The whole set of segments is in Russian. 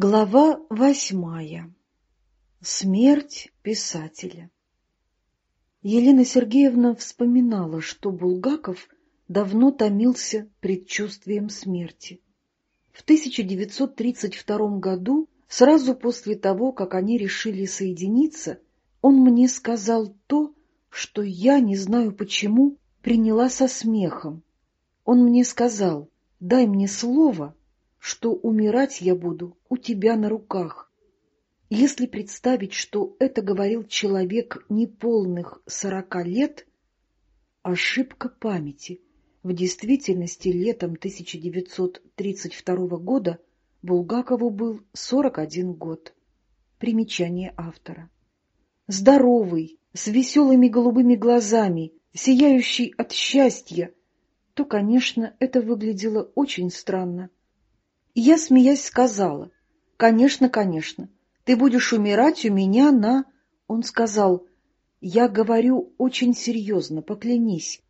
Глава восьмая. Смерть писателя. Елена Сергеевна вспоминала, что Булгаков давно томился предчувствием смерти. В 1932 году, сразу после того, как они решили соединиться, он мне сказал то, что я, не знаю почему, приняла со смехом. Он мне сказал, дай мне слово, что умирать я буду у тебя на руках. Если представить, что это говорил человек неполных сорока лет, ошибка памяти. В действительности летом 1932 года Булгакову был 41 год. Примечание автора. Здоровый, с веселыми голубыми глазами, сияющий от счастья, то, конечно, это выглядело очень странно. И я, смеясь, сказала, «Конечно, конечно, ты будешь умирать у меня на...» Он сказал, «Я говорю очень серьезно, поклянись».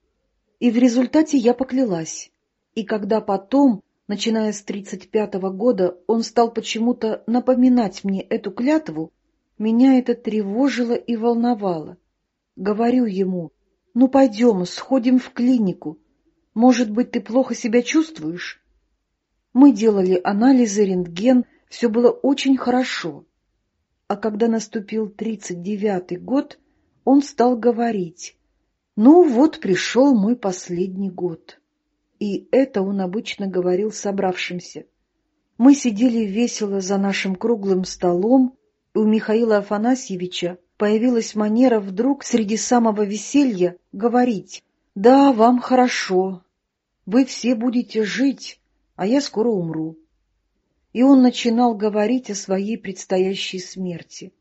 И в результате я поклялась. И когда потом, начиная с тридцать пятого года, он стал почему-то напоминать мне эту клятву, меня это тревожило и волновало. Говорю ему, «Ну, пойдем, сходим в клинику. Может быть, ты плохо себя чувствуешь?» Мы делали анализы, рентген, все было очень хорошо. А когда наступил тридцать девятый год, он стал говорить, «Ну вот пришел мой последний год». И это он обычно говорил собравшимся. Мы сидели весело за нашим круглым столом, и у Михаила Афанасьевича появилась манера вдруг среди самого веселья говорить «Да, вам хорошо, вы все будете жить, а я скоро умру. И он начинал говорить о своей предстоящей смерти.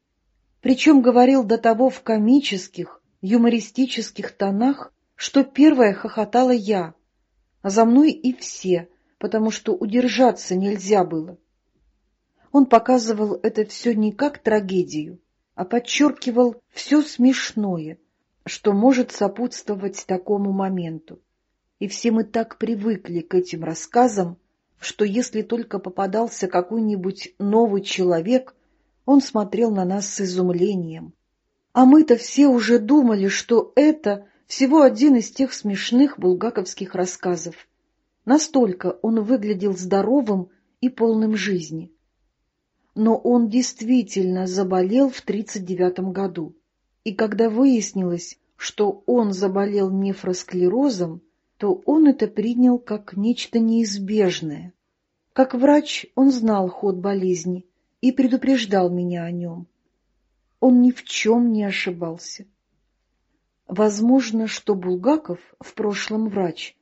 Причем говорил до того в комических, юмористических тонах, что первая хохотала я, а за мной и все, потому что удержаться нельзя было. Он показывал это все не как трагедию, а подчеркивал все смешное, что может сопутствовать такому моменту. И все мы так привыкли к этим рассказам, что если только попадался какой-нибудь новый человек, он смотрел на нас с изумлением. А мы-то все уже думали, что это всего один из тех смешных булгаковских рассказов. Настолько он выглядел здоровым и полным жизни. Но он действительно заболел в 39 году. И когда выяснилось, что он заболел нефросклерозом, то он это принял как нечто неизбежное. Как врач он знал ход болезни и предупреждал меня о нем. Он ни в чем не ошибался. Возможно, что Булгаков, в прошлом врач,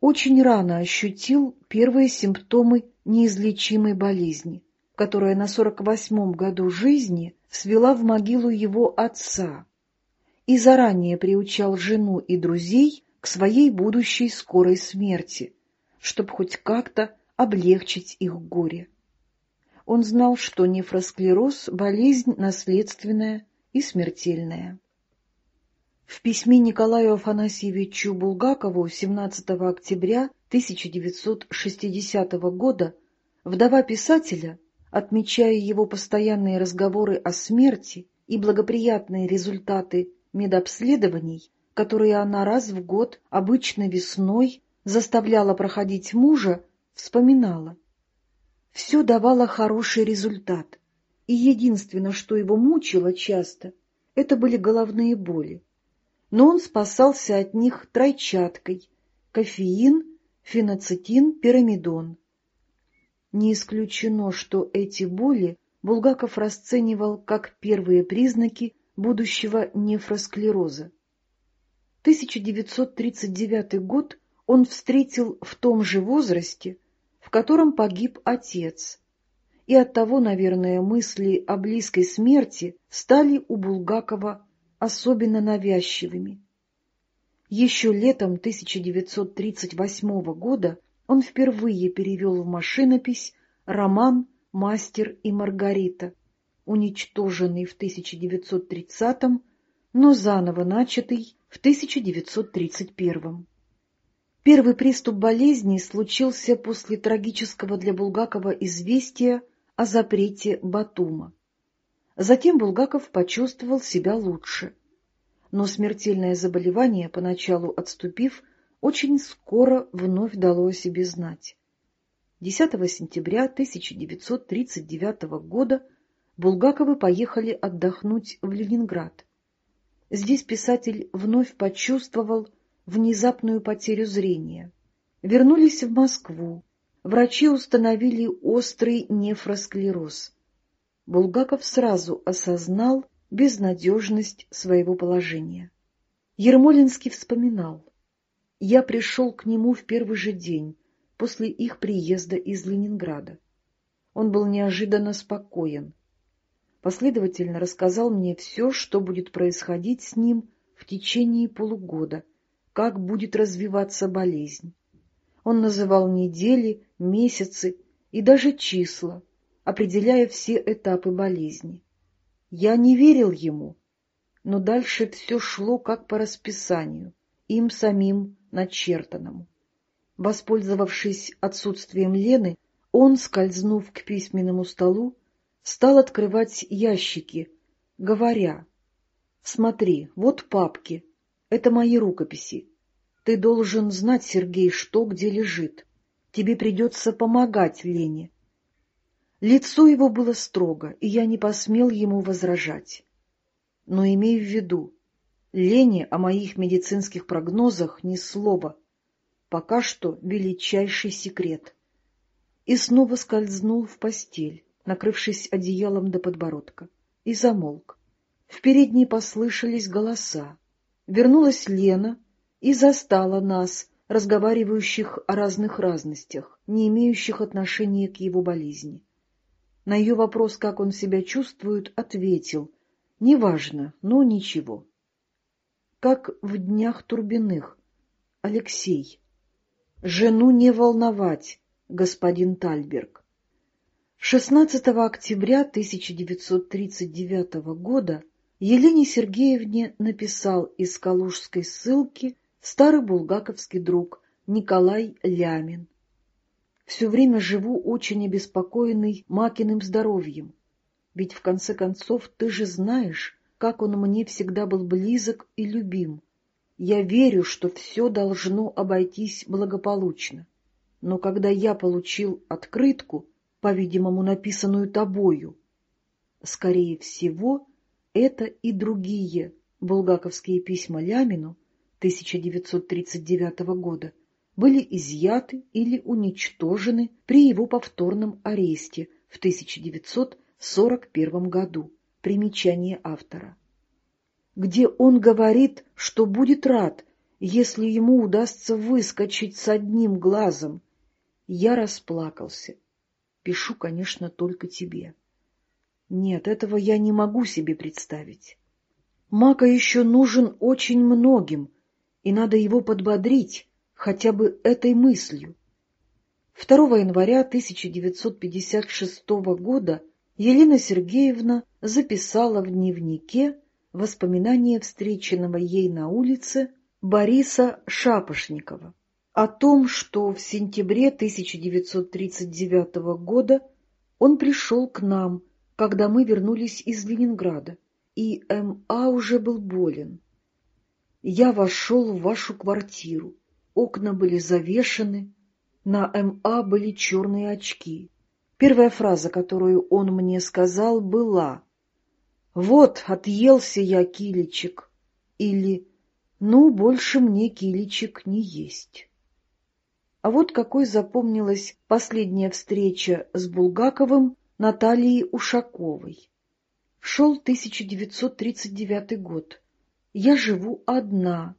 очень рано ощутил первые симптомы неизлечимой болезни, которая на сорок восьмом году жизни свела в могилу его отца и заранее приучал жену и друзей к своей будущей скорой смерти, чтобы хоть как-то облегчить их горе. Он знал, что нефросклероз – болезнь наследственная и смертельная. В письме Николаю Афанасьевичу Булгакову 17 октября 1960 года вдова писателя, отмечая его постоянные разговоры о смерти и благоприятные результаты медобследований, которые она раз в год, обычно весной, заставляла проходить мужа, вспоминала. Все давало хороший результат, и единственное, что его мучило часто, это были головные боли. Но он спасался от них тройчаткой — кофеин, феноцетин, пирамидон. Не исключено, что эти боли Булгаков расценивал как первые признаки будущего нефросклероза. 1939 год он встретил в том же возрасте, в котором погиб отец, и оттого, наверное, мысли о близкой смерти стали у Булгакова особенно навязчивыми. Еще летом 1938 года он впервые перевел в машинопись роман «Мастер и Маргарита», уничтоженный в 1930 но заново начатый в 1931 Первый приступ болезни случился после трагического для Булгакова известия о запрете Батума. Затем Булгаков почувствовал себя лучше. Но смертельное заболевание, поначалу отступив, очень скоро вновь дало о себе знать. 10 сентября 1939 года Булгаковы поехали отдохнуть в Ленинград. Здесь писатель вновь почувствовал внезапную потерю зрения. Вернулись в Москву. Врачи установили острый нефросклероз. Булгаков сразу осознал безнадежность своего положения. Ермолинский вспоминал. «Я пришел к нему в первый же день после их приезда из Ленинграда. Он был неожиданно спокоен. Последовательно рассказал мне все, что будет происходить с ним в течение полугода, как будет развиваться болезнь. Он называл недели, месяцы и даже числа, определяя все этапы болезни. Я не верил ему, но дальше все шло как по расписанию, им самим начертанному. Воспользовавшись отсутствием Лены, он, скользнув к письменному столу, стал открывать ящики, говоря, «Смотри, вот папки, это мои рукописи. Ты должен знать, Сергей, что где лежит. Тебе придется помогать Лене. Лицо его было строго, и я не посмел ему возражать. Но имей в виду, Лене о моих медицинских прогнозах ни слова. Пока что величайший секрет. И снова скользнул в постель, накрывшись одеялом до подбородка, и замолк. В передней послышались голоса. Вернулась Лена и застала нас, разговаривающих о разных разностях, не имеющих отношения к его болезни. На ее вопрос, как он себя чувствует, ответил «Неважно, но ничего». Как в днях Турбиных. Алексей. Жену не волновать, господин Тальберг. 16 октября 1939 года Елене Сергеевне написал из Калужской ссылки старый булгаковский друг Николай Лямин. Все время живу очень обеспокоенный Макиным здоровьем, ведь в конце концов ты же знаешь, как он мне всегда был близок и любим. Я верю, что все должно обойтись благополучно. Но когда я получил открытку, по-видимому, написанную тобою, скорее всего, это и другие булгаковские письма Лямину 1939 года были изъяты или уничтожены при его повторном аресте в 1941 году. Примечание автора. Где он говорит, что будет рад, если ему удастся выскочить с одним глазом. Я расплакался. Пишу, конечно, только тебе. Нет, этого я не могу себе представить. Мака еще нужен очень многим, и надо его подбодрить хотя бы этой мыслью. 2 января 1956 года Елена Сергеевна записала в дневнике воспоминания встреченного ей на улице Бориса Шапошникова о том, что в сентябре 1939 года он пришел к нам когда мы вернулись из Ленинграда, и М.А. уже был болен. Я вошел в вашу квартиру, окна были завешены, на М.А. были черные очки. Первая фраза, которую он мне сказал, была «Вот, отъелся я, киличек» или «Ну, больше мне киличек не есть». А вот какой запомнилась последняя встреча с Булгаковым Натальи Ушаковой. Шел 1939 год. Я живу одна.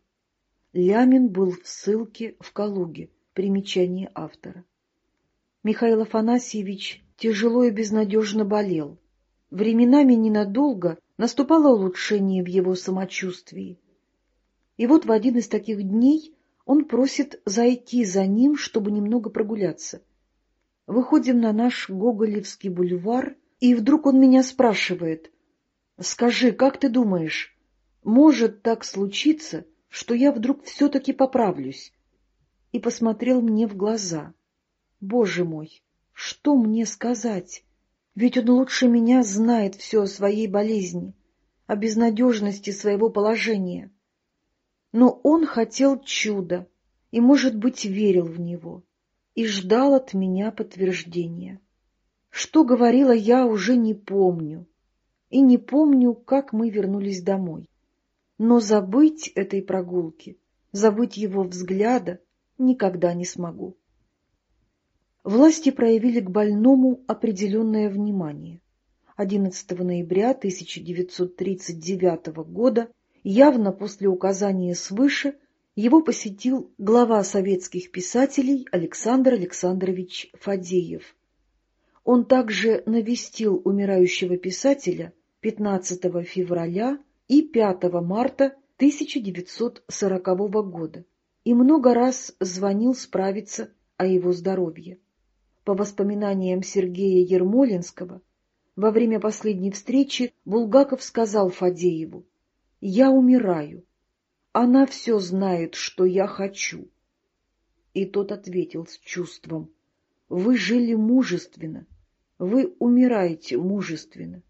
Лямин был в ссылке в Калуге. Примечание автора. Михаил Афанасьевич тяжело и безнадежно болел. Временами ненадолго наступало улучшение в его самочувствии. И вот в один из таких дней он просит зайти за ним, чтобы немного прогуляться. Выходим на наш Гоголевский бульвар, и вдруг он меня спрашивает, «Скажи, как ты думаешь, может так случиться, что я вдруг все-таки поправлюсь?» И посмотрел мне в глаза. «Боже мой, что мне сказать?» Ведь он лучше меня знает все о своей болезни, о безнадежности своего положения. Но он хотел чуда и, может быть, верил в него и ждал от меня подтверждения. Что говорила я, уже не помню, и не помню, как мы вернулись домой. Но забыть этой прогулки, забыть его взгляда никогда не смогу. Власти проявили к больному определенное внимание. 11 ноября 1939 года, явно после указания свыше, его посетил глава советских писателей Александр Александрович Фадеев. Он также навестил умирающего писателя 15 февраля и 5 марта 1940 года и много раз звонил справиться о его здоровье. По воспоминаниям Сергея Ермолинского, во время последней встречи Булгаков сказал Фадееву, «Я умираю. Она все знает, что я хочу». И тот ответил с чувством, «Вы жили мужественно, вы умираете мужественно».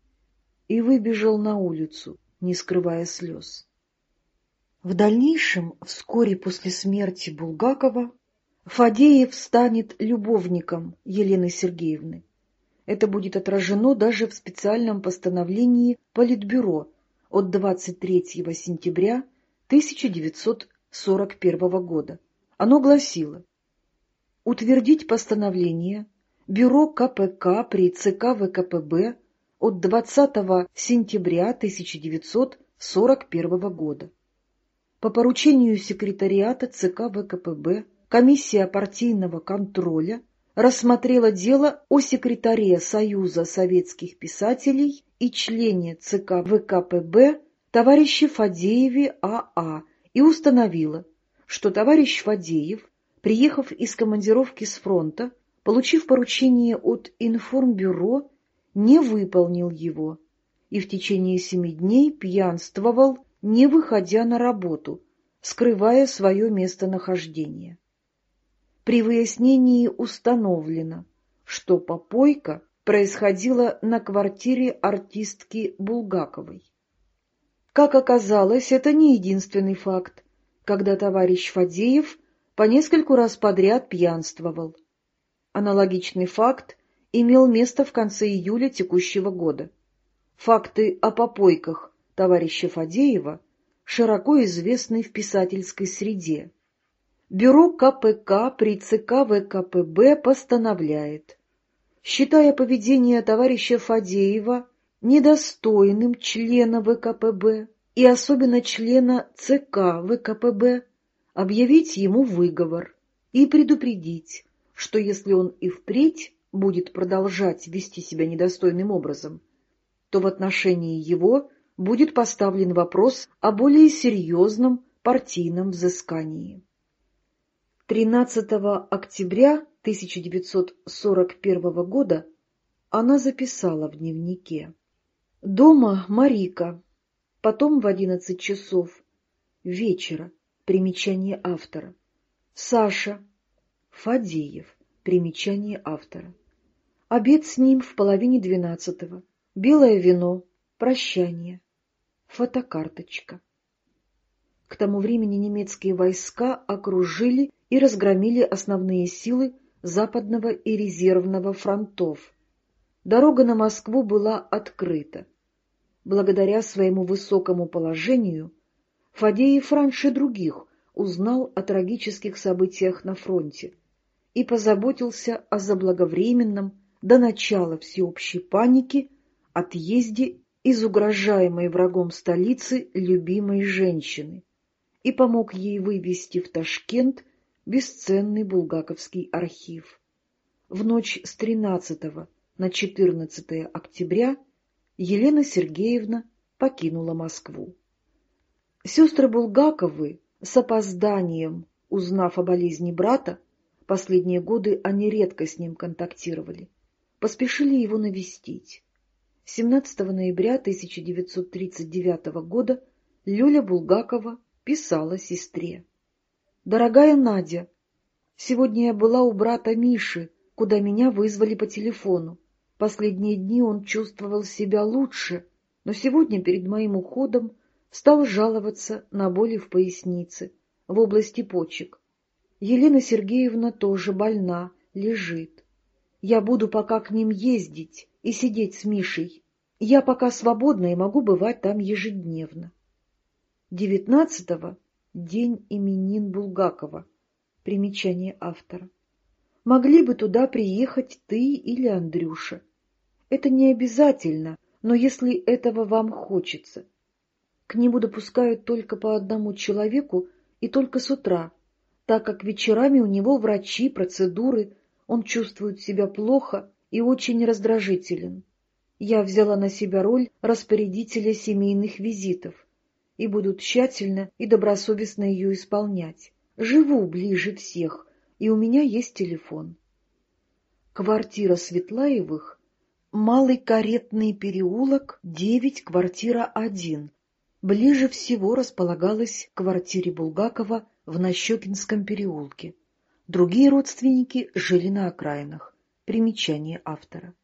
И выбежал на улицу, не скрывая слез. В дальнейшем, вскоре после смерти Булгакова, Фадеев станет любовником Елены Сергеевны. Это будет отражено даже в специальном постановлении Политбюро от 23 сентября 1941 года. Оно гласило «Утвердить постановление Бюро КПК при ЦК ВКПБ от 20 сентября 1941 года. По поручению секретариата ЦК ВКПБ комиссия партийного контроля рассмотрела дело о секретаре Союза советских писателей и члене ЦК ВКПБ товарище Фадееве А.А. и установила, что товарищ Фадеев, приехав из командировки с фронта, получив поручение от информбюро, не выполнил его и в течение семи дней пьянствовал, не выходя на работу, скрывая свое местонахождение. При выяснении установлено, что попойка происходила на квартире артистки Булгаковой. Как оказалось, это не единственный факт, когда товарищ Фадеев по нескольку раз подряд пьянствовал. Аналогичный факт имел место в конце июля текущего года. Факты о попойках товарища Фадеева широко известны в писательской среде. Бюро КПК при ЦК ВКПБ постановляет, считая поведение товарища Фадеева недостойным члена ВКПБ и особенно члена ЦК ВКПБ, объявить ему выговор и предупредить, что если он и впредь будет продолжать вести себя недостойным образом, то в отношении его будет поставлен вопрос о более серьезном партийном взыскании. 13 октября 1941 года она записала в дневнике. Дома Марика, потом в 11 часов вечера, примечание автора. Саша, Фадеев, примечание автора. Обед с ним в половине двенадцатого. Белое вино, прощание, фотокарточка. К тому времени немецкие войска окружили и разгромили основные силы Западного и Резервного фронтов. Дорога на Москву была открыта. Благодаря своему высокому положению Фадеев раньше других узнал о трагических событиях на фронте и позаботился о заблаговременном до начала всеобщей паники отъезде из угрожаемой врагом столицы любимой женщины и помог ей вывести в Ташкент бесценный булгаковский архив. В ночь с 13 на 14 октября Елена Сергеевна покинула Москву. Сестры Булгаковы с опозданием, узнав о болезни брата, последние годы они редко с ним контактировали, поспешили его навестить. 17 ноября 1939 года Люля Булгакова писала сестре. «Дорогая Надя, сегодня я была у брата Миши, куда меня вызвали по телефону. Последние дни он чувствовал себя лучше, но сегодня перед моим уходом стал жаловаться на боли в пояснице, в области почек. Елена Сергеевна тоже больна, лежит. Я буду пока к ним ездить и сидеть с Мишей. Я пока свободна и могу бывать там ежедневно. Девятнадцатого — день именин Булгакова. Примечание автора. Могли бы туда приехать ты или Андрюша. Это не обязательно, но если этого вам хочется. К нему допускают только по одному человеку и только с утра, так как вечерами у него врачи, процедуры, он чувствует себя плохо и очень раздражителен. Я взяла на себя роль распорядителя семейных визитов и буду тщательно и добросовестно ее исполнять. Живу ближе всех, и у меня есть телефон. Квартира Светлаевых Малый каретный переулок, 9, квартира 1. Ближе всего располагалась к квартире Булгакова в Нащекинском переулке. Другие родственники жили на окраинах. Примечание автора.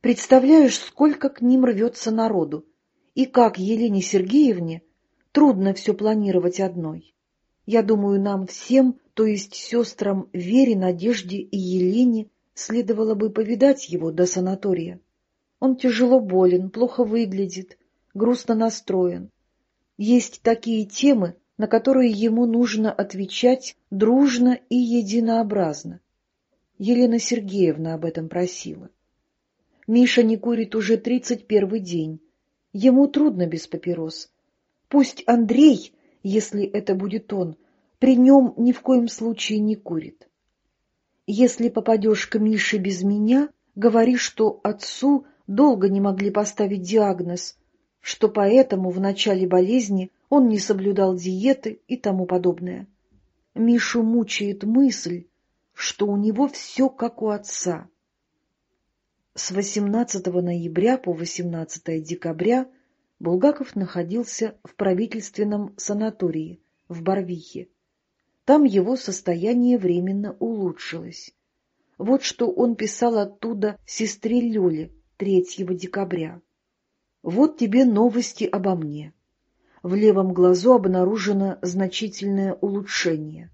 Представляешь, сколько к ним рвется народу, и как Елене Сергеевне трудно все планировать одной. Я думаю, нам всем, то есть сестрам Вере, Надежде и Елене, Следовало бы повидать его до санатория. Он тяжело болен, плохо выглядит, грустно настроен. Есть такие темы, на которые ему нужно отвечать дружно и единообразно. Елена Сергеевна об этом просила. Миша не курит уже тридцать первый день. Ему трудно без папирос. Пусть Андрей, если это будет он, при нем ни в коем случае не курит. Если попадешь к Мише без меня, говори, что отцу долго не могли поставить диагноз, что поэтому в начале болезни он не соблюдал диеты и тому подобное. Мишу мучает мысль, что у него все как у отца. С 18 ноября по 18 декабря Булгаков находился в правительственном санатории в Барвихе. Там его состояние временно улучшилось. Вот что он писал оттуда сестре Лёле 3 декабря. «Вот тебе новости обо мне. В левом глазу обнаружено значительное улучшение.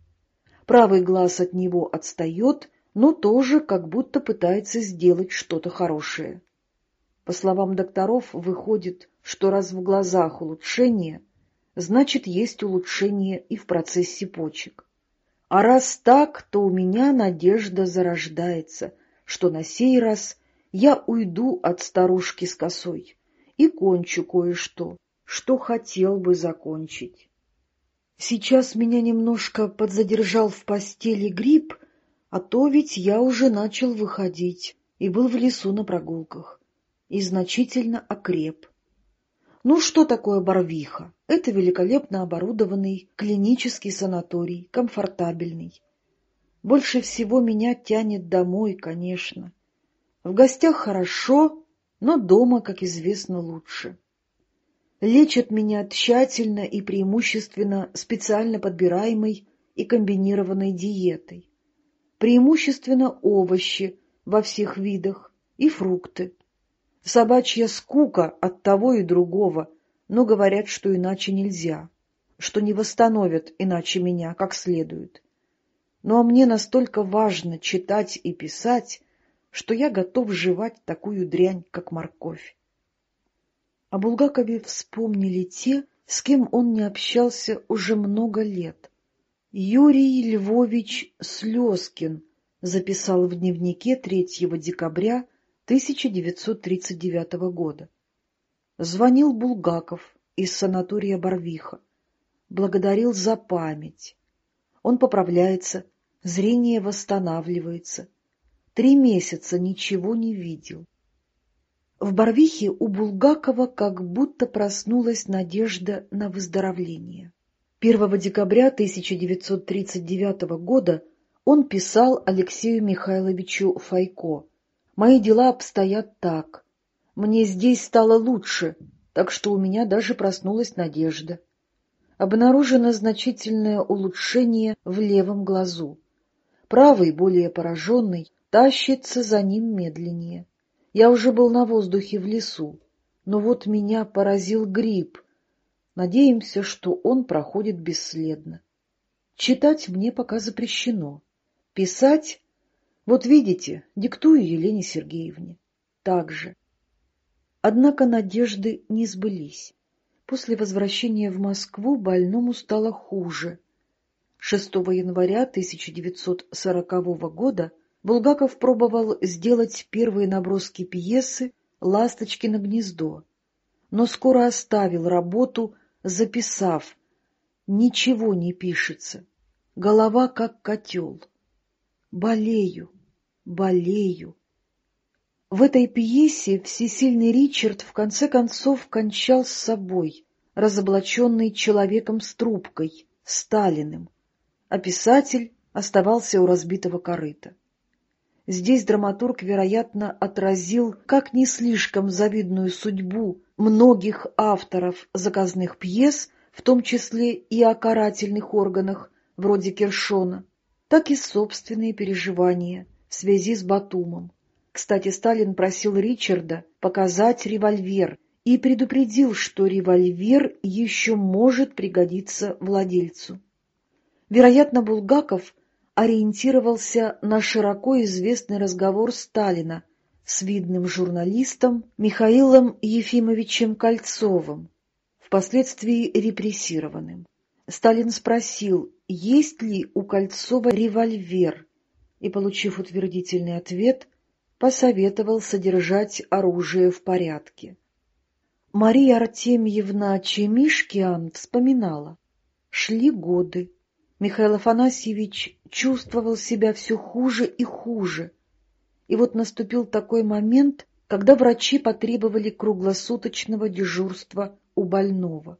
Правый глаз от него отстает, но тоже как будто пытается сделать что-то хорошее. По словам докторов, выходит, что раз в глазах улучшение, значит, есть улучшение и в процессе почек. А раз так, то у меня надежда зарождается, что на сей раз я уйду от старушки с косой и кончу кое-что, что хотел бы закончить. Сейчас меня немножко подзадержал в постели грипп, а то ведь я уже начал выходить и был в лесу на прогулках, и значительно окреп. Ну что такое Барвиха? Это великолепно оборудованный клинический санаторий, комфортабельный. Больше всего меня тянет домой, конечно. В гостях хорошо, но дома, как известно, лучше. Лечат меня тщательно и преимущественно специально подбираемой и комбинированной диетой. Преимущественно овощи во всех видах и фрукты. Собачья скука от того и другого, но говорят, что иначе нельзя, что не восстановят иначе меня как следует. Ну а мне настолько важно читать и писать, что я готов жевать такую дрянь, как морковь. О Булгакове вспомнили те, с кем он не общался уже много лет. Юрий Львович Слезкин записал в дневнике 3 декабря 1939 года. Звонил Булгаков из санатория Барвиха. Благодарил за память. Он поправляется, зрение восстанавливается. Три месяца ничего не видел. В Барвихе у Булгакова как будто проснулась надежда на выздоровление. 1 декабря 1939 года он писал Алексею Михайловичу Файко Мои дела обстоят так. Мне здесь стало лучше, так что у меня даже проснулась надежда. Обнаружено значительное улучшение в левом глазу. Правый, более пораженный, тащится за ним медленнее. Я уже был на воздухе в лесу, но вот меня поразил гриб. Надеемся, что он проходит бесследно. Читать мне пока запрещено. Писать, вот видите, диктую Елене Сергеевне. Так же. Однако надежды не сбылись. После возвращения в Москву больному стало хуже. 6 января 1940 года Булгаков пробовал сделать первые наброски пьесы «Ласточкино гнездо», но скоро оставил работу, записав «Ничего не пишется, голова как котел. Болею, болею». В этой пьесе всесильный Ричард в конце концов кончал с собой, разоблаченный человеком с трубкой, Сталиным, а писатель оставался у разбитого корыта. Здесь драматург, вероятно, отразил как не слишком завидную судьбу многих авторов заказных пьес, в том числе и о карательных органах, вроде Кершона, так и собственные переживания в связи с Батумом. Кстати, Сталин просил Ричарда показать револьвер и предупредил, что револьвер еще может пригодиться владельцу. Вероятно, Булгаков ориентировался на широко известный разговор Сталина с видным журналистом Михаилом Ефимовичем Кольцовым, впоследствии репрессированным. Сталин спросил, есть ли у Кольцова револьвер, и, получив утвердительный ответ, посоветовал содержать оружие в порядке. Мария Артемьевна Чемишкиан вспоминала. Шли годы. Михаил Афанасьевич чувствовал себя все хуже и хуже. И вот наступил такой момент, когда врачи потребовали круглосуточного дежурства у больного.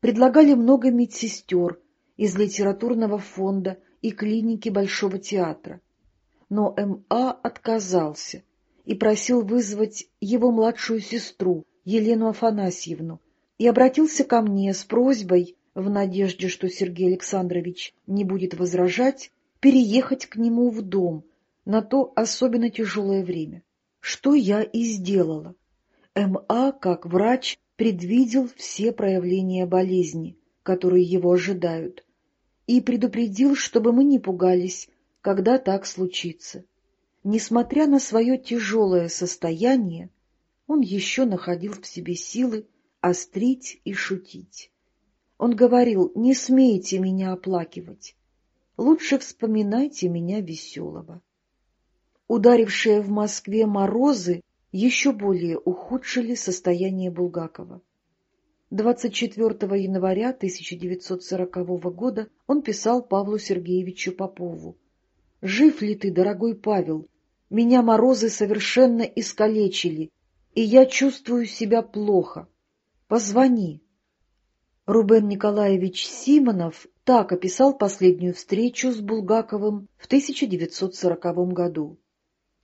Предлагали много медсестер из литературного фонда и клиники Большого театра но М.А. отказался и просил вызвать его младшую сестру, Елену Афанасьевну, и обратился ко мне с просьбой, в надежде, что Сергей Александрович не будет возражать, переехать к нему в дом на то особенно тяжелое время. Что я и сделала. М.А., как врач, предвидел все проявления болезни, которые его ожидают, и предупредил, чтобы мы не пугались, когда так случится. Несмотря на свое тяжелое состояние, он еще находил в себе силы острить и шутить. Он говорил, не смейте меня оплакивать, лучше вспоминайте меня веселого. Ударившие в Москве морозы еще более ухудшили состояние Булгакова. 24 января 1940 года он писал Павлу Сергеевичу Попову Жив ли ты, дорогой Павел? Меня морозы совершенно искалечили, и я чувствую себя плохо. Позвони. Рубен Николаевич Симонов так описал последнюю встречу с Булгаковым в 1940 году.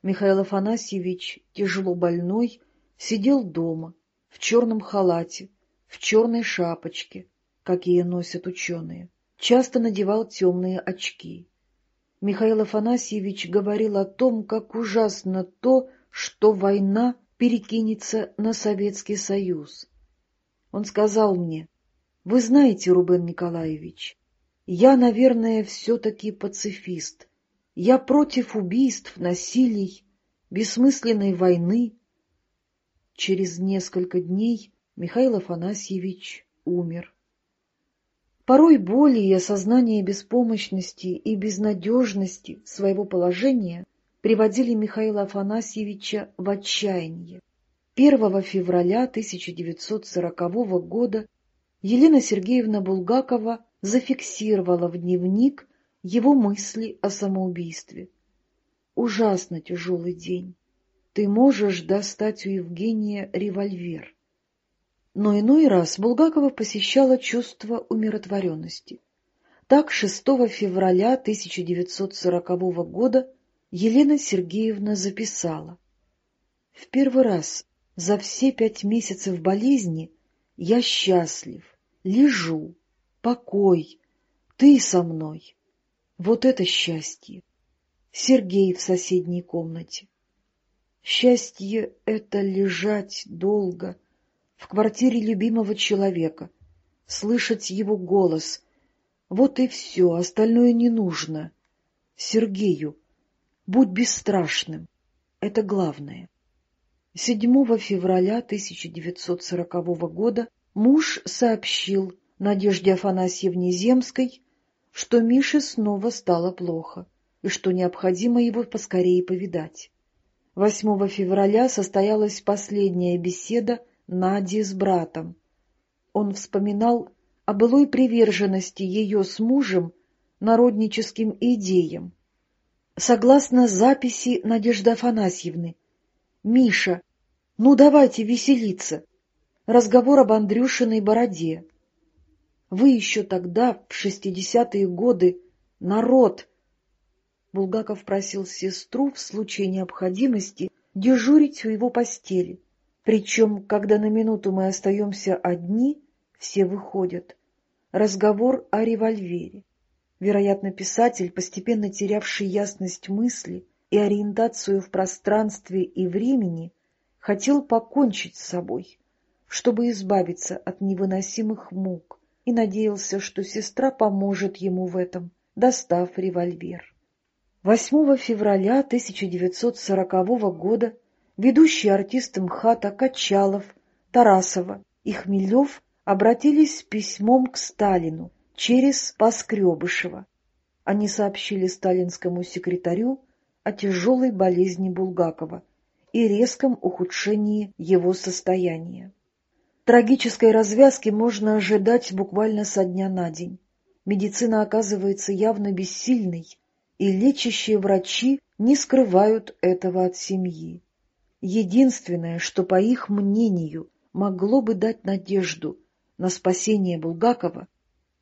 Михаил Афанасьевич, тяжело больной, сидел дома, в черном халате, в черной шапочке, какие носят ученые, часто надевал темные очки. Михаил Афанасьевич говорил о том, как ужасно то, что война перекинется на Советский Союз. Он сказал мне, «Вы знаете, Рубен Николаевич, я, наверное, все-таки пацифист. Я против убийств, насилий, бессмысленной войны». Через несколько дней Михаил Афанасьевич умер. Порой боли и осознание беспомощности и безнадежности своего положения приводили Михаила Афанасьевича в отчаяние. 1 февраля 1940 года Елена Сергеевна Булгакова зафиксировала в дневник его мысли о самоубийстве. «Ужасно тяжелый день. Ты можешь достать у Евгения револьвер. Но иной раз Булгакова посещало чувство умиротворенности. Так 6 февраля 1940 года Елена Сергеевна записала. «В первый раз за все пять месяцев болезни я счастлив, лежу, покой, ты со мной. Вот это счастье! Сергей в соседней комнате. Счастье — это лежать долго в квартире любимого человека, слышать его голос. Вот и все, остальное не нужно. Сергею, будь бесстрашным. Это главное. 7 февраля 1940 года муж сообщил Надежде Афанасьевне Земской, что Мише снова стало плохо и что необходимо его поскорее повидать. 8 февраля состоялась последняя беседа Нади с братом. Он вспоминал о былой приверженности ее с мужем народническим идеям. Согласно записи Надежды Афанасьевны, «Миша, ну давайте веселиться!» Разговор об Андрюшиной бороде. Вы еще тогда, в шестидесятые годы, народ. Булгаков просил сестру в случае необходимости дежурить у его постели. Причем, когда на минуту мы остаемся одни, все выходят. Разговор о револьвере. Вероятно, писатель, постепенно терявший ясность мысли и ориентацию в пространстве и времени, хотел покончить с собой, чтобы избавиться от невыносимых мук, и надеялся, что сестра поможет ему в этом, достав револьвер. 8 февраля 1940 года ведущие артисты МХАТа Качалов, Тарасова и Хмелев обратились с письмом к Сталину через Поскребышева. Они сообщили сталинскому секретарю о тяжелой болезни Булгакова и резком ухудшении его состояния. Трагической развязки можно ожидать буквально со дня на день. Медицина оказывается явно бессильной, и лечащие врачи не скрывают этого от семьи. Единственное, что, по их мнению, могло бы дать надежду на спасение Булгакова,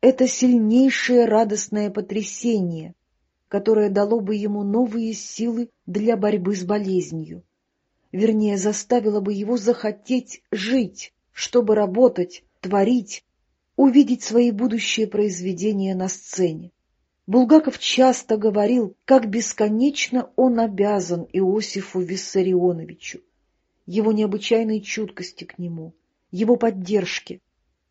это сильнейшее радостное потрясение, которое дало бы ему новые силы для борьбы с болезнью. Вернее, заставило бы его захотеть жить, чтобы работать, творить, увидеть свои будущие произведения на сцене. Булгаков часто говорил, как бесконечно он обязан Иосифу Виссарионовичу, его необычайной чуткости к нему, его поддержке.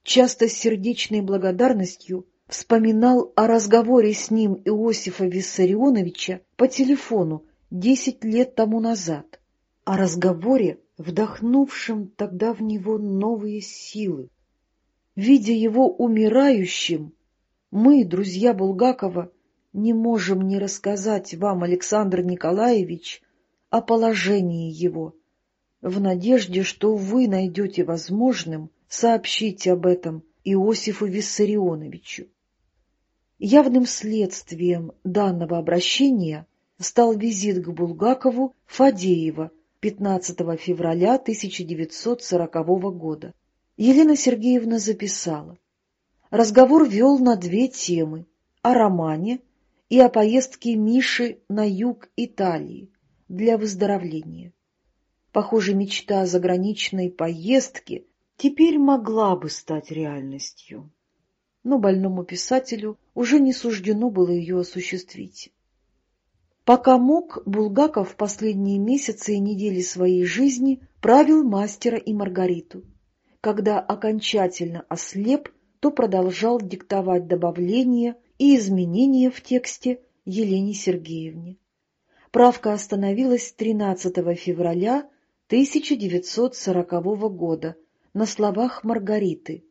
Часто с сердечной благодарностью вспоминал о разговоре с ним Иосифа Виссарионовича по телефону десять лет тому назад, о разговоре, вдохнувшем тогда в него новые силы. Видя его умирающим, мы, друзья Булгакова, не можем не рассказать вам, Александр Николаевич, о положении его, в надежде, что вы найдете возможным сообщить об этом Иосифу Виссарионовичу. Явным следствием данного обращения стал визит к Булгакову Фадеева 15 февраля 1940 года. Елена Сергеевна записала — Разговор вел на две темы — о романе и о поездке Миши на юг Италии для выздоровления. Похоже, мечта о заграничной поездке теперь могла бы стать реальностью. Но больному писателю уже не суждено было ее осуществить. Пока мог, Булгаков в последние месяцы и недели своей жизни правил мастера и Маргариту. Когда окончательно ослеп, то продолжал диктовать добавления и изменения в тексте Елене Сергеевне. Правка остановилась 13 февраля 1940 года на словах Маргариты.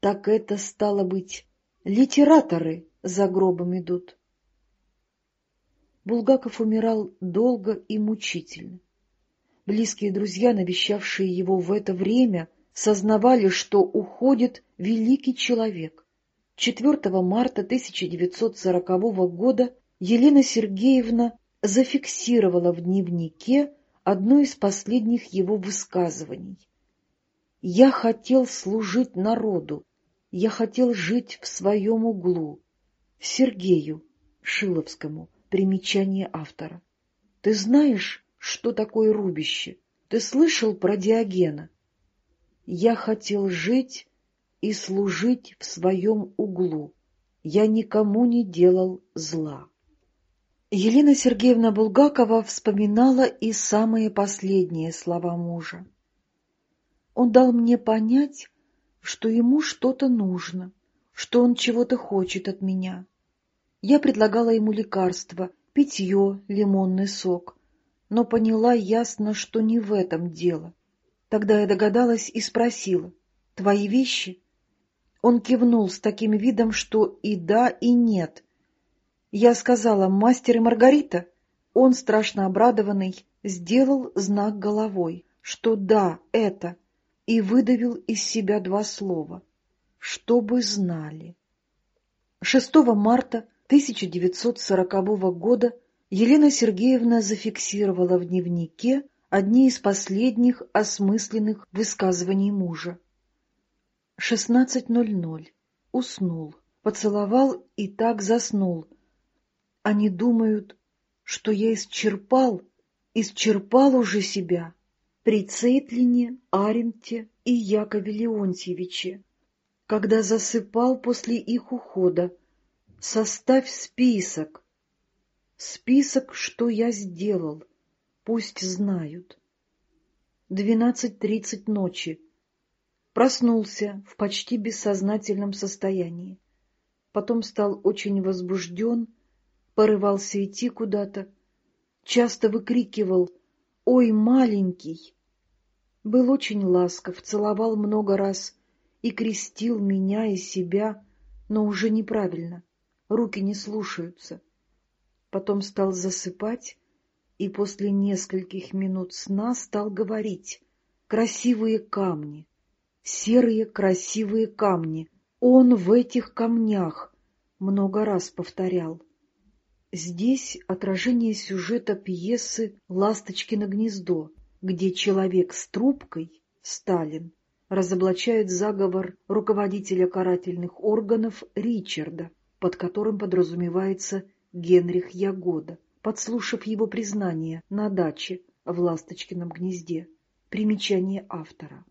Так это стало быть, литераторы за гробом идут. Булгаков умирал долго и мучительно. Близкие друзья, навещавшие его в это время, сознавали, что уходит великий человек. 4 марта 1940 года Елена Сергеевна зафиксировала в дневнике одно из последних его высказываний. «Я хотел служить народу, я хотел жить в своем углу». Сергею Шиловскому, примечание автора. «Ты знаешь, что такое рубище? Ты слышал про Диогена?» Я хотел жить и служить в своем углу. Я никому не делал зла. Елена Сергеевна Булгакова вспоминала и самые последние слова мужа. Он дал мне понять, что ему что-то нужно, что он чего-то хочет от меня. Я предлагала ему лекарства, питье, лимонный сок, но поняла ясно, что не в этом дело. Тогда я догадалась и спросила, «Твои вещи?» Он кивнул с таким видом, что и да, и нет. Я сказала, «Мастер и Маргарита?» Он, страшно обрадованный, сделал знак головой, что да, это, и выдавил из себя два слова, чтобы знали. 6 марта 1940 года Елена Сергеевна зафиксировала в дневнике одни из последних осмысленных высказываний мужа. 16.00. Уснул, поцеловал и так заснул. Они думают, что я исчерпал, исчерпал уже себя при Цейтлине, Аренте и Якове Леонтьевиче, когда засыпал после их ухода. Составь список. Список, что я сделал. Пусть знают. Двенадцать тридцать ночи. Проснулся в почти бессознательном состоянии. Потом стал очень возбужден, порывался идти куда-то. Часто выкрикивал «Ой, маленький!» Был очень ласков, целовал много раз и крестил меня и себя, но уже неправильно, руки не слушаются. Потом стал засыпать, и после нескольких минут сна стал говорить «красивые камни, серые красивые камни, он в этих камнях», много раз повторял. Здесь отражение сюжета пьесы «Ласточкино гнездо», где человек с трубкой, Сталин, разоблачает заговор руководителя карательных органов Ричарда, под которым подразумевается Генрих Ягода, подслушав его признание на даче в Ласточкином гнезде. Примечание автора.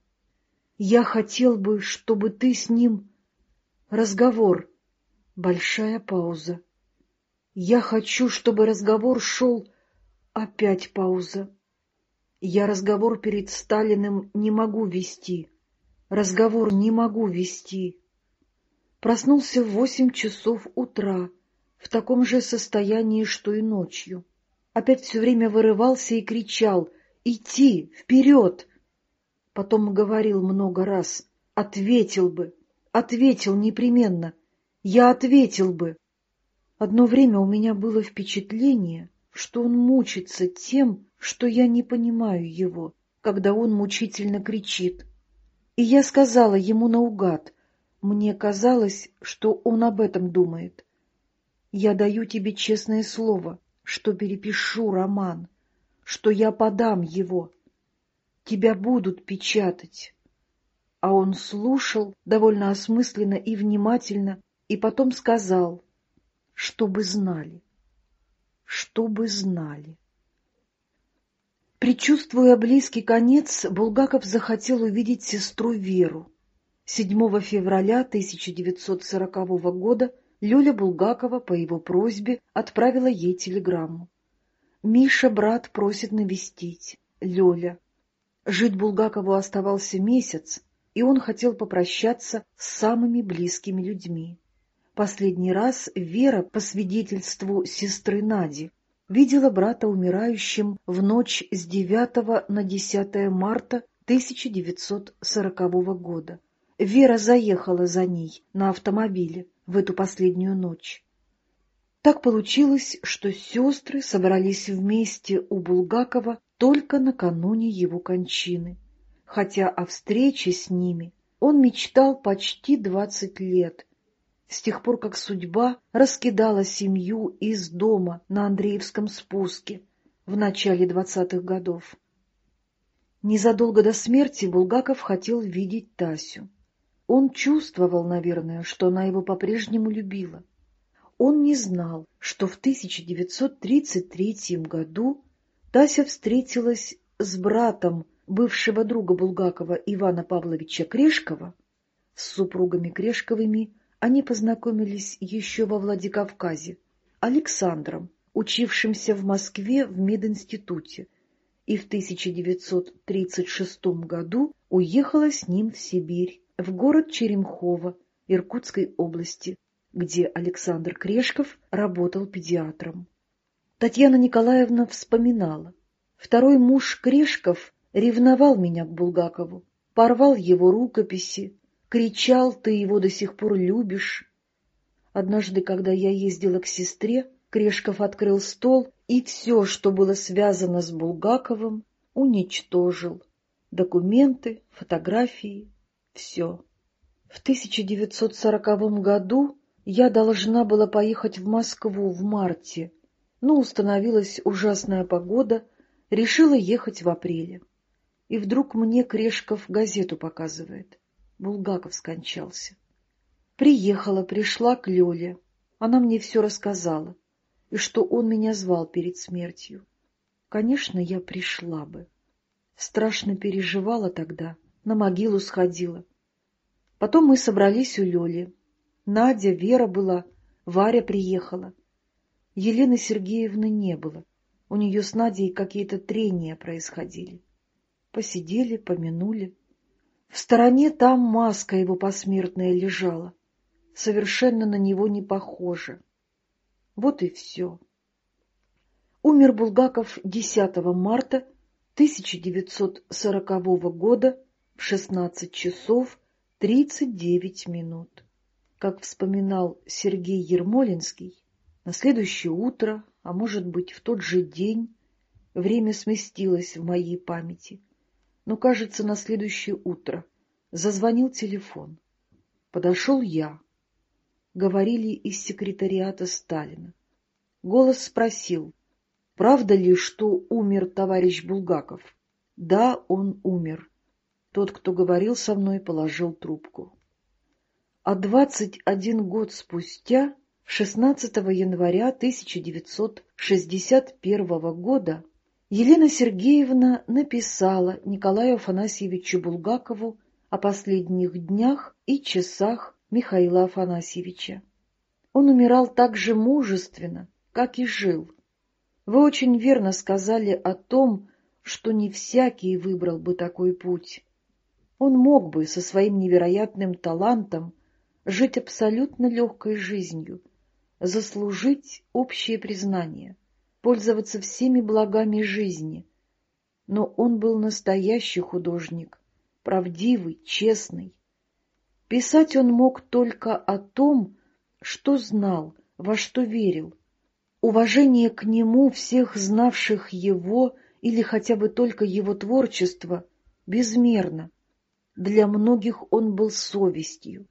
«Я хотел бы, чтобы ты с ним...» Разговор. Большая пауза. «Я хочу, чтобы разговор шел...» Опять пауза. Я разговор перед Сталиным не могу вести. Разговор не могу вести. Проснулся в восемь часов утра, в таком же состоянии, что и ночью. Опять все время вырывался и кричал «Идти! Вперед!» Потом говорил много раз «Ответил бы! Ответил непременно! Я ответил бы!» Одно время у меня было впечатление, что он мучится тем, что я не понимаю его, когда он мучительно кричит. И я сказала ему наугад, мне казалось, что он об этом думает. Я даю тебе честное слово, что перепишу роман, что я подам его. Тебя будут печатать. А он слушал довольно осмысленно и внимательно, и потом сказал, чтобы знали, чтобы знали. Причувствуя близкий конец, Булгаков захотел увидеть сестру Веру. 7 февраля 1940 года Люля Булгакова по его просьбе отправила ей телеграмму. «Миша, брат, просит навестить. Лёля». Жить Булгакову оставался месяц, и он хотел попрощаться с самыми близкими людьми. Последний раз Вера, по свидетельству сестры Нади, видела брата умирающим в ночь с 9 на 10 марта 1940 года. Вера заехала за ней на автомобиле в эту последнюю ночь. Так получилось, что сестры собрались вместе у Булгакова только накануне его кончины, хотя о встрече с ними он мечтал почти двадцать лет с тех пор, как судьба раскидала семью из дома на Андреевском спуске в начале двадцатых годов. Незадолго до смерти Булгаков хотел видеть Тасю. Он чувствовал, наверное, что она его по-прежнему любила. Он не знал, что в 1933 году Тася встретилась с братом бывшего друга Булгакова Ивана Павловича Крешкова, с супругами Крешковыми они познакомились еще во Владикавказе, Александром, учившимся в Москве в мединституте, и в 1936 году уехала с ним в Сибирь, в город Черемхово Иркутской области, где Александр Крешков работал педиатром. Татьяна Николаевна вспоминала. Второй муж Крешков ревновал меня к Булгакову, порвал его рукописи, кричал «ты его до сих пор любишь». Однажды, когда я ездила к сестре, Крешков открыл стол и все, что было связано с Булгаковым, уничтожил. Документы, фотографии, все. В 1940 году я должна была поехать в Москву в марте, но установилась ужасная погода, решила ехать в апреле. И вдруг мне Крешков газету показывает. Булгаков скончался. Приехала, пришла к Лёле. Она мне все рассказала, и что он меня звал перед смертью. Конечно, я пришла бы. Страшно переживала тогда, на могилу сходила. Потом мы собрались у Лёли. Надя, Вера была, Варя приехала. Елены Сергеевны не было. У нее с Надей какие-то трения происходили. Посидели, помянули. В стороне там маска его посмертная лежала. Совершенно на него не похожа. Вот и все. Умер Булгаков 10 марта 1940 года в 16 часов 39 минут. Как вспоминал Сергей Ермолинский, на следующее утро, а может быть в тот же день, время сместилось в моей памяти. Но, кажется, на следующее утро зазвонил телефон. Подошел я. Говорили из секретариата Сталина. Голос спросил, правда ли, что умер товарищ Булгаков? Да, он умер. Тот, кто говорил со мной, положил трубку. А двадцать один год спустя 16 января 1961 года Елена Сергеевна написала Николаю Афанасьевичу Булгакову о последних днях и часах Михаила Афанасьевича. Он умирал так же мужественно, как и жил. Вы очень верно сказали о том, что не всякий выбрал бы такой путь. Он мог бы со своим невероятным талантом жить абсолютно легкой жизнью, заслужить общее признание, пользоваться всеми благами жизни. Но он был настоящий художник, правдивый, честный. Писать он мог только о том, что знал, во что верил. Уважение к нему всех знавших его или хотя бы только его творчество безмерно. Для многих он был совестью.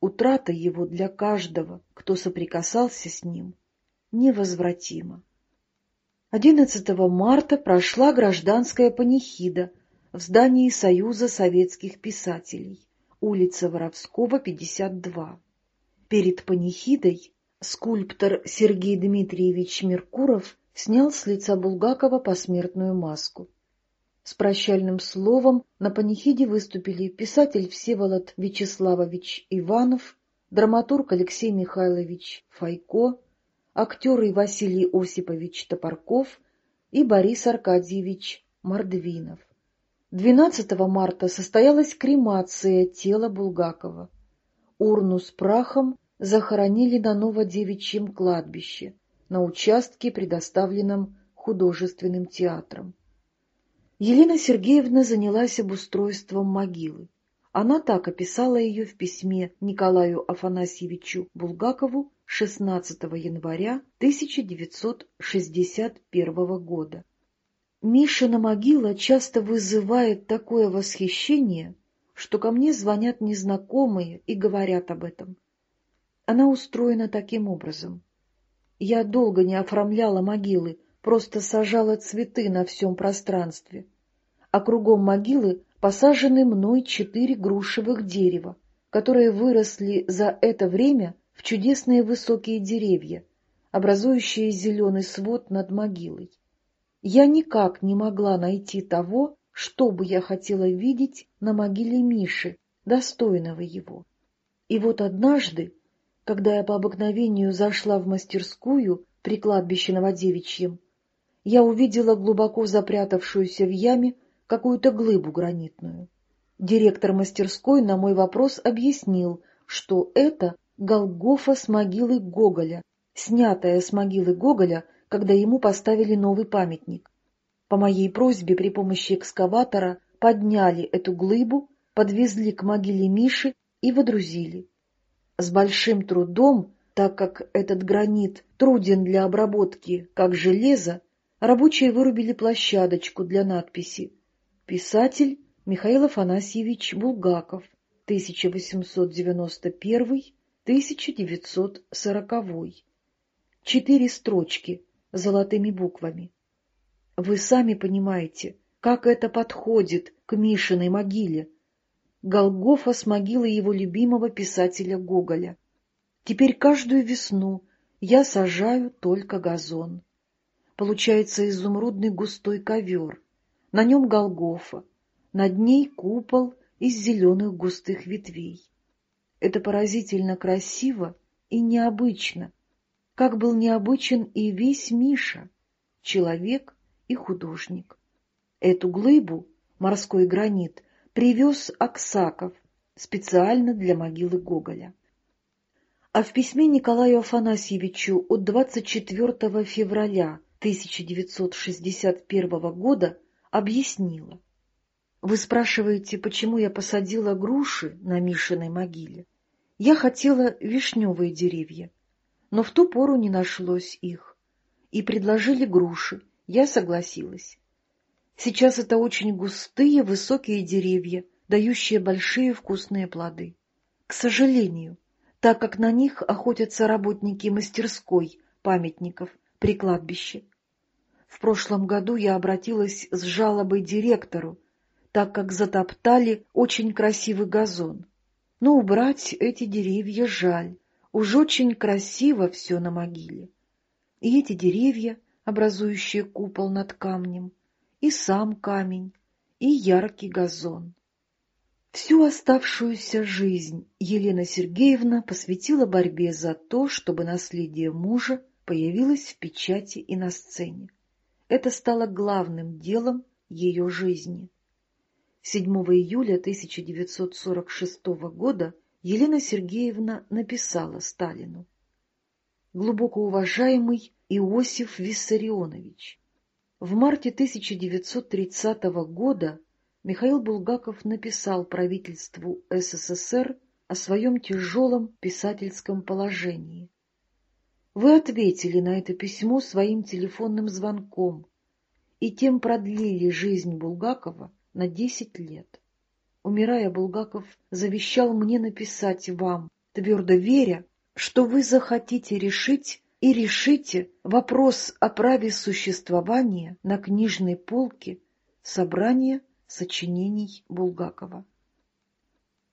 Утрата его для каждого, кто соприкасался с ним, невозвратима. 11 марта прошла гражданская панихида в здании Союза советских писателей, улица Воровского, 52. Перед панихидой скульптор Сергей Дмитриевич Меркуров снял с лица Булгакова посмертную маску. С прощальным словом на панихиде выступили писатель Всеволод Вячеславович Иванов, драматург Алексей Михайлович Файко, актеры Василий Осипович Топорков и Борис Аркадьевич Мордвинов. 12 марта состоялась кремация тела Булгакова. Урну с прахом захоронили на Новодевичьем кладбище, на участке, предоставленном художественным театром. Елена Сергеевна занялась обустройством могилы. Она так описала ее в письме Николаю Афанасьевичу Булгакову 16 января 1961 года. Мишина могила часто вызывает такое восхищение, что ко мне звонят незнакомые и говорят об этом. Она устроена таким образом. Я долго не оформляла могилы, просто сажала цветы на всем пространстве, а кругом могилы посажены мной четыре грушевых дерева, которые выросли за это время в чудесные высокие деревья, образующие зеленый свод над могилой. Я никак не могла найти того, что бы я хотела видеть на могиле Миши, достойного его. И вот однажды, когда я по обыкновению зашла в мастерскую, при кладбище Новодевичьем, я увидела глубоко запрятавшуюся в яме какую-то глыбу гранитную. Директор мастерской на мой вопрос объяснил, что это Голгофа с могилы Гоголя, снятая с могилы Гоголя, когда ему поставили новый памятник. По моей просьбе при помощи экскаватора подняли эту глыбу, подвезли к могиле Миши и водрузили. С большим трудом, так как этот гранит труден для обработки, как железо, рабочие вырубили площадочку для надписи «Писатель Михаил Афанасьевич Булгаков, 1891-1940». Четыре строчки золотыми буквами. Вы сами понимаете, как это подходит к Мишиной могиле. Голгофа с могилы его любимого писателя Гоголя. Теперь каждую весну я сажаю только газон. Получается изумрудный густой ковер. На нем Голгофа, над ней купол из зеленых густых ветвей. Это поразительно красиво и необычно, как был необычен и весь Миша, человек и художник. Эту глыбу, морской гранит, привез Аксаков специально для могилы Гоголя. А в письме Николаю Афанасьевичу от 24 февраля 1961 года объяснила. Вы спрашиваете, почему я посадила груши на Мишиной могиле? Я хотела вишневые деревья, но в ту пору не нашлось их. И предложили груши, я согласилась. Сейчас это очень густые, высокие деревья, дающие большие вкусные плоды. К сожалению, так как на них охотятся работники мастерской памятников при кладбище. В прошлом году я обратилась с жалобой директору, так как затоптали очень красивый газон. Но убрать эти деревья жаль, уж очень красиво все на могиле. И эти деревья образующие купол над камнем, и сам камень, и яркий газон. Всю оставшуюся жизнь Елена Сергеевна посвятила борьбе за то, чтобы наследие мужа появилось в печати и на сцене. Это стало главным делом ее жизни. 7 июля 1946 года Елена Сергеевна написала Сталину. «Глубоко уважаемый Иосиф Виссарионович. В марте 1930 года Михаил Булгаков написал правительству СССР о своем тяжелом писательском положении. Вы ответили на это письмо своим телефонным звонком и тем продлили жизнь Булгакова на десять лет. Умирая, Булгаков завещал мне написать вам, твердо веря, что вы захотите решить и решите вопрос о праве существования на книжной полке собрания сочинений Булгакова.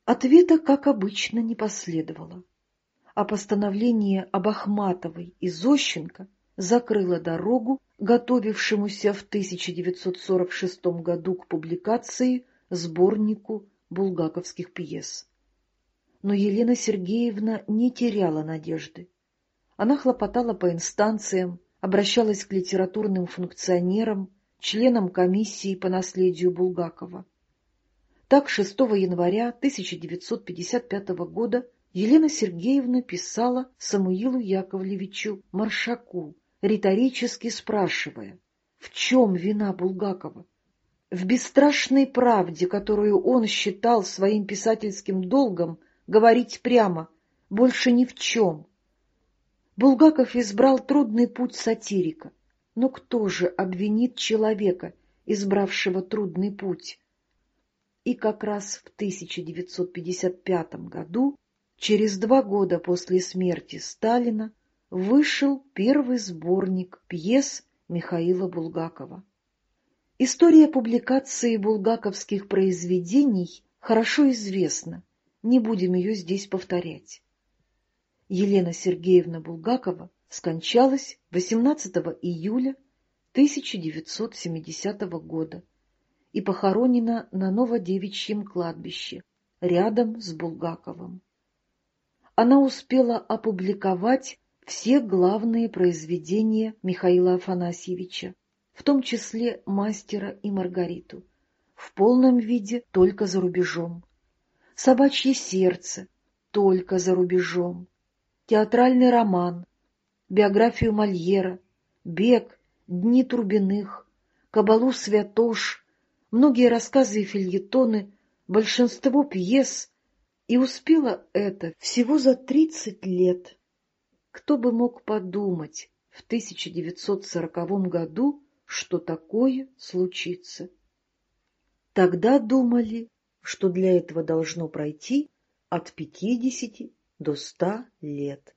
Ответа, как обычно, не последовало, а постановление об Ахматовой и Зощенко закрыло дорогу готовившемуся в 1946 году к публикации сборнику булгаковских пьес. Но Елена Сергеевна не теряла надежды. Она хлопотала по инстанциям, обращалась к литературным функционерам, членам комиссии по наследию Булгакова. Так, 6 января 1955 года Елена Сергеевна писала Самуилу Яковлевичу Маршаку, риторически спрашивая, в чем вина Булгакова? В бесстрашной правде, которую он считал своим писательским долгом, говорить прямо, больше ни в чем. Булгаков избрал трудный путь сатирика. Но кто же обвинит человека, избравшего трудный путь? И как раз в 1955 году, через два года после смерти Сталина, вышел первый сборник пьес Михаила Булгакова. История публикации булгаковских произведений хорошо известна, не будем ее здесь повторять. Елена Сергеевна Булгакова скончалась 18 июля 1970 года и похоронена на Новодевичьем кладбище рядом с Булгаковым. Она успела опубликовать все главные произведения Михаила Афанасьевича, в том числе «Мастера и Маргариту», в полном виде только за рубежом. «Собачье сердце» только за рубежом, театральный роман, биографию Мольера, «Бег», «Дни Трубиных», «Кабалу Святош», многие рассказы и фильетоны, большинство пьес, и успела это всего за тридцать лет. Кто бы мог подумать в 1940 году, что такое случится? Тогда думали, что для этого должно пройти от 50 до 100 лет.